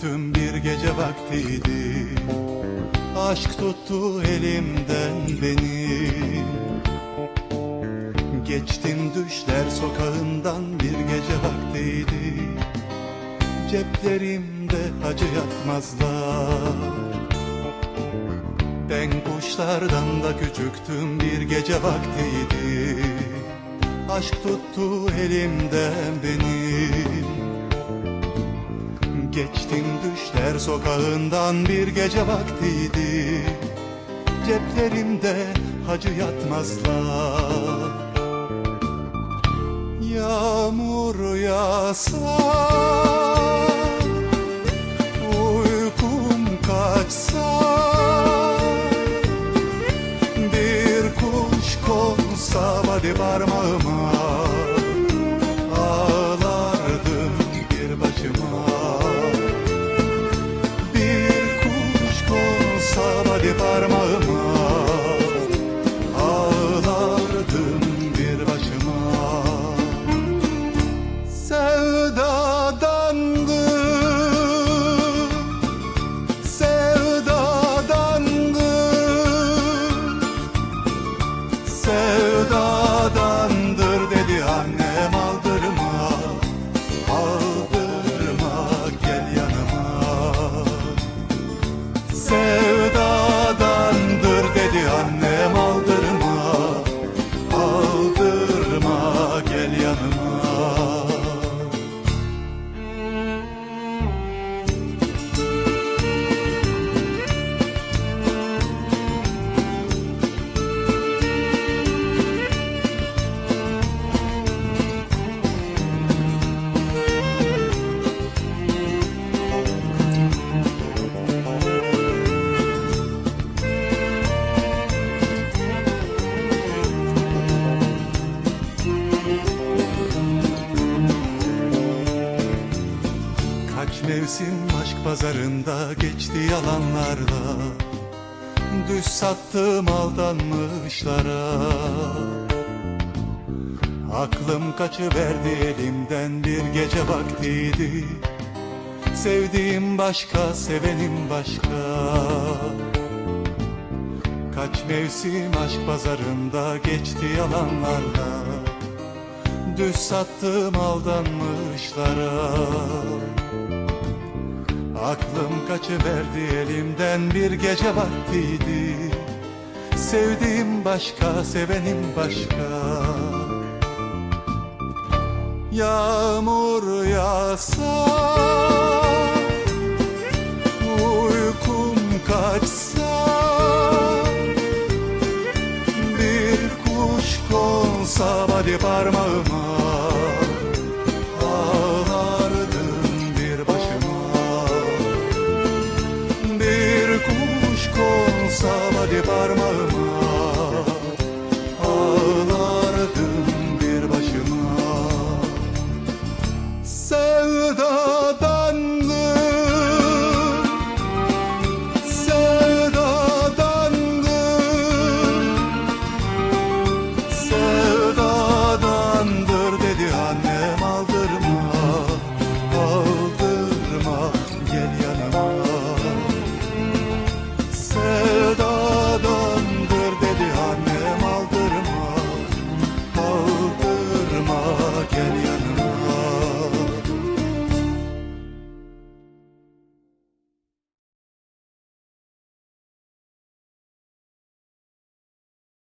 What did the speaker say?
küçüktüm bir gece vaktiydi. Aşk tuttu elimden beni. Geçtim düşler sokağından bir gece vaktiydi. Ceplerimde hacı yatmazlar. Ben kuşlardan da küçüktüm bir gece vaktiydi. Aşk tuttu elimden benim Geçtim düşler sokağından bir gece vaktiydi. Ceplerimde hacı yatmazlar. Yağmur yağsa Uykum kaçsa Bir kuş konsa vadi parmağıma Kaç mevsim aşk pazarında geçti yalanlarla Düz sattım aldanmışlara. Aklım kaçıverdi elimden bir gece vaktiydi. Sevdiğim başka, sevenim başka. Kaç mevsim aşk pazarında geçti yalanlarla Düz sattım aldanmışlara Aklım kaçıverdi elimden bir gece vaktiydi. Sevdiğim başka, sevenim başka. Yağmur yağsa Uykum kaçsa Bir kuş konsa vadi parmağıma parmağı.